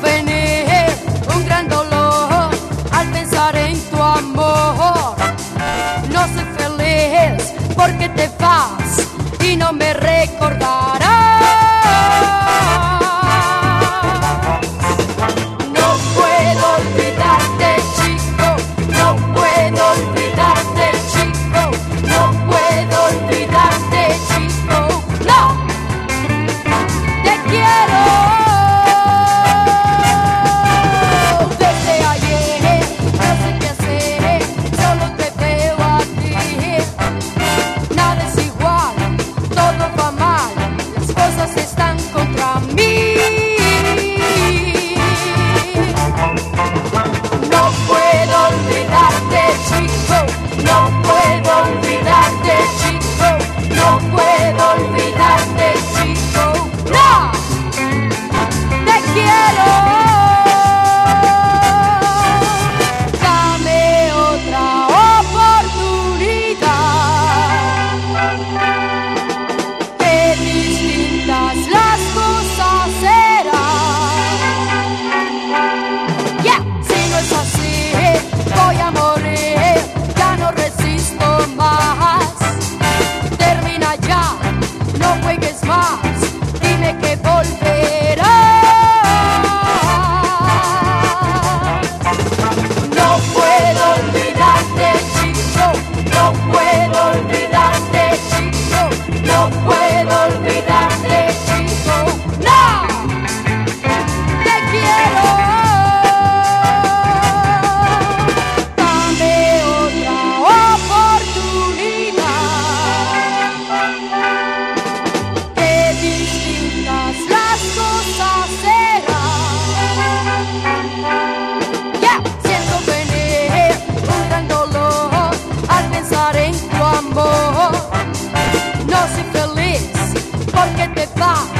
vené un gran dolor al pensar en tu amor. No soy feliz porque te 吧。